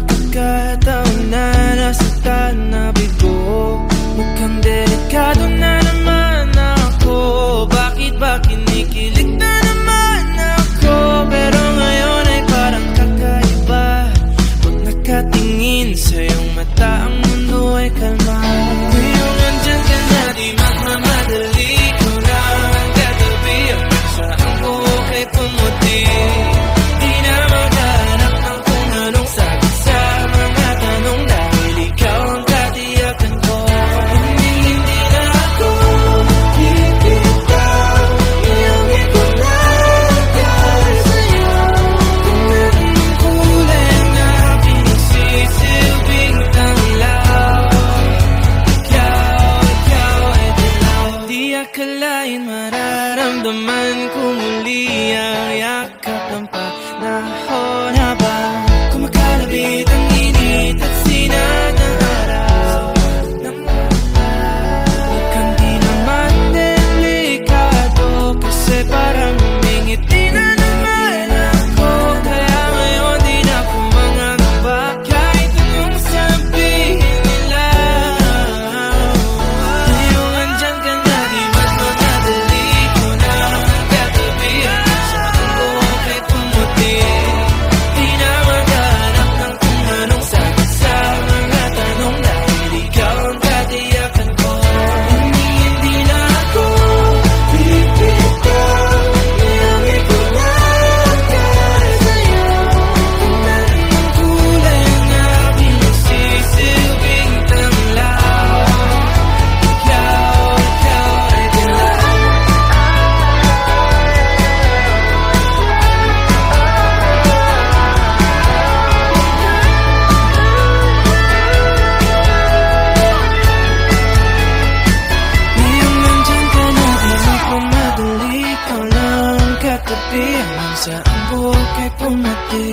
look the Akin mararamdaman ko muli ang yakap ng pag Pasa algo que cometí.